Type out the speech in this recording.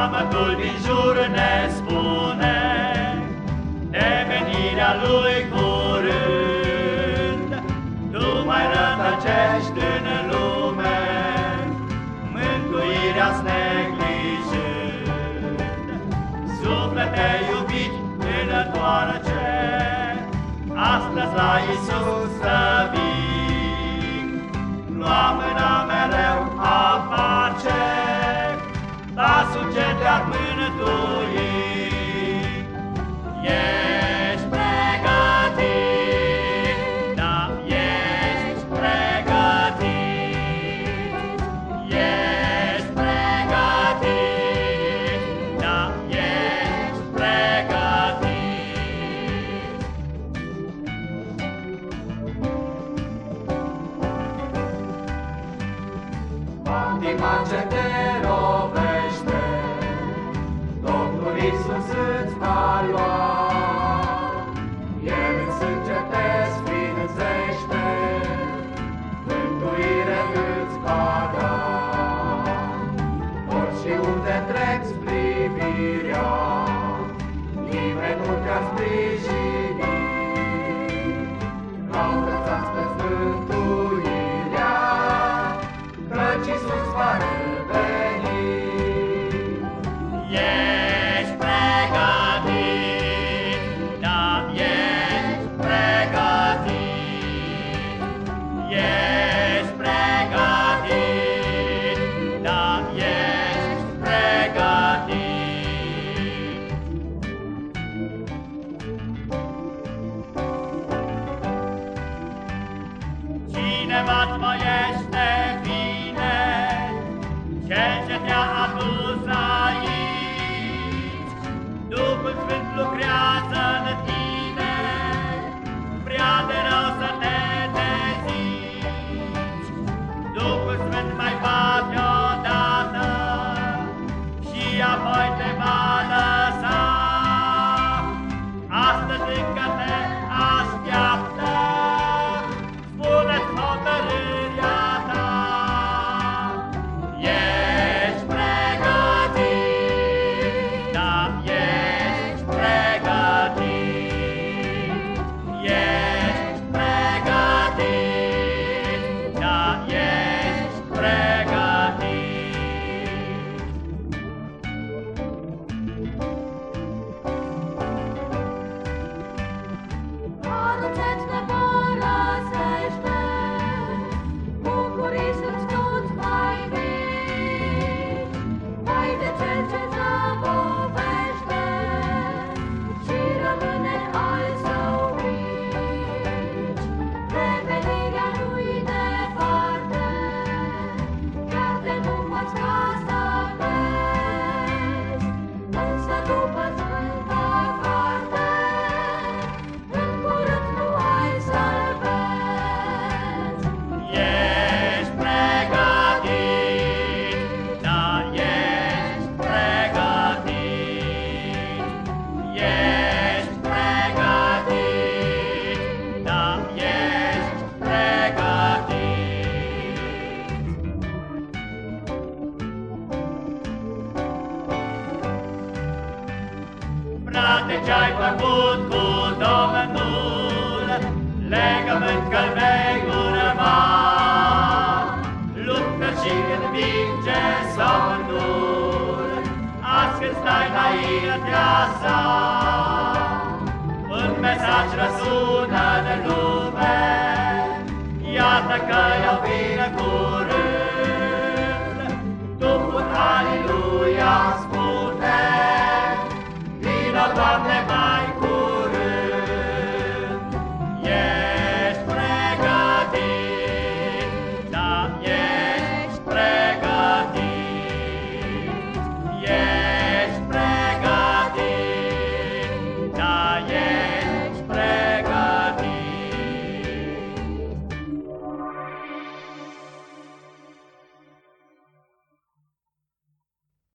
Geamătul din jur ne spune De venirea lui curând Tu mai rătăcești în lume Mântuirea-ți neglijând Suflete iubit înătoarce Astăzi la Iisus Pasul ce te-ar mânătui Ești pregătit Da, ești pregătit. Ești pregătit Da, ești pregătit. Patima ce Iisus îți va lua. El în sânge te sfințește, Mântuire îți va da. Ori și unde treci about my Frate, ce-ai făcut cu Domnul, legământ că-l vei urma. Luptă și învinge somnul, azi când stai înaintea sa. Un mesaj răsună de lume, iată că el vine curând. Navarre,